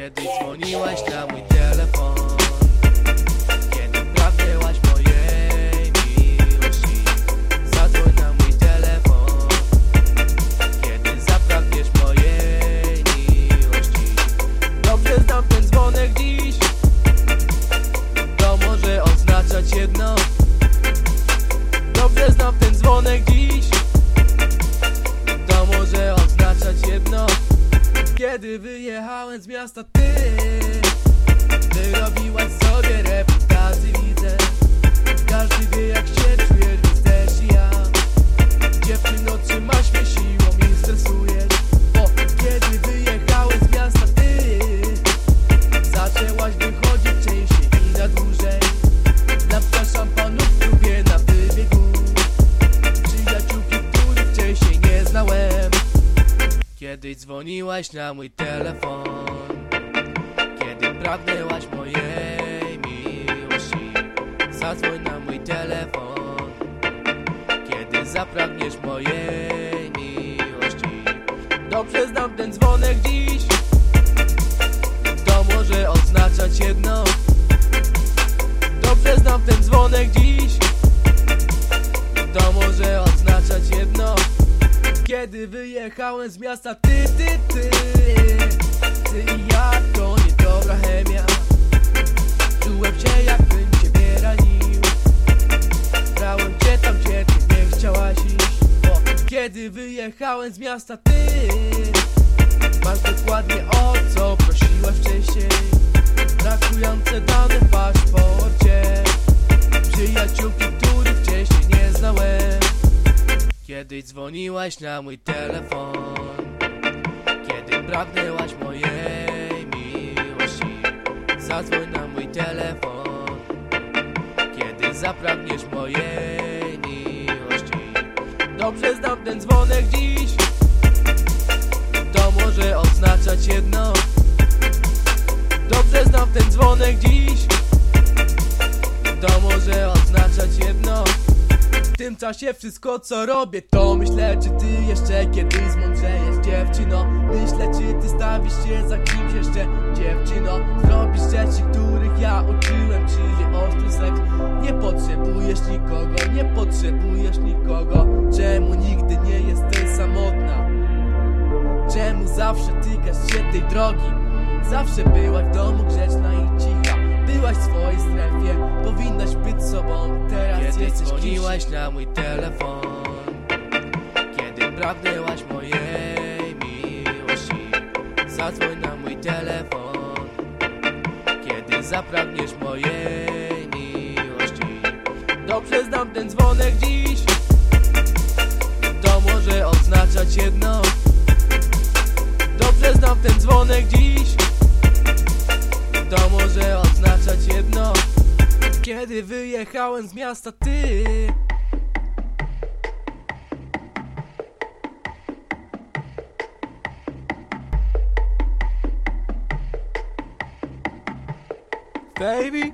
Kiedy dzwoniłaś na mój telefon Kiedy wyjechałem z miasta ty Wyrobiłaś sobie reputację widzę. Każdy wie jak się Kiedyś dzwoniłaś na mój telefon Kiedy pragnęłaś mojej miłości Zadzwoń na mój telefon. Kiedy zapragniesz mojej miłości Dobrze znam ten dzwonek dziś. To może oznaczać jedno. Dobrze znam ten Kiedy wyjechałem z miasta Ty, ty, ty Ty i ja to niedobra chemia. Czułem się jakbym ciebie ranił. Brałem cię tam gdzie ty nie chciałaś iść. Bo kiedy wyjechałem z miasta Ty Masz dokładnie o co prosiłaś wcześniej. Brakujące dane w Dzwoniłaś na mój telefon Kiedy pragnęłaś mojej miłości. Zadzwoń na mój telefon Kiedy zapragniesz mojej miłości. Dobrze znam ten dzwonek dziś. To może oznaczać jedno. Dobrze znam ten dzwonek dziś tym czasie wszystko co robię to myślę czy ty jeszcze kiedyś zmądrzejesz dziewczyno? Myślę czy ty stawisz się za kimś jeszcze? Dziewczyno Zrobisz rzeczy których ja uczyłem czyli ostry seks? Nie potrzebujesz nikogo, nie potrzebujesz nikogo. Czemu nigdy nie jesteś samotna? Czemu zawsze tykasz się tej drogi? Zawsze byłaś w domu grzeczna i cicha Byłaś w swojej strefie, powinnaś być sobą. Teraz Kiedy jesteś dzwoniłaś kimś. na mój telefon Kiedy pragnęłaś mojej miłości Zadzwoń na mój telefon. Kiedy zapragniesz mojej miłości Dobrze znam ten dzwonek dziś. To może oznaczać jedno. Dobrze znam ten dzwonek dziś. To może jedno. Kiedy wyjechałem z miasta ty. Baby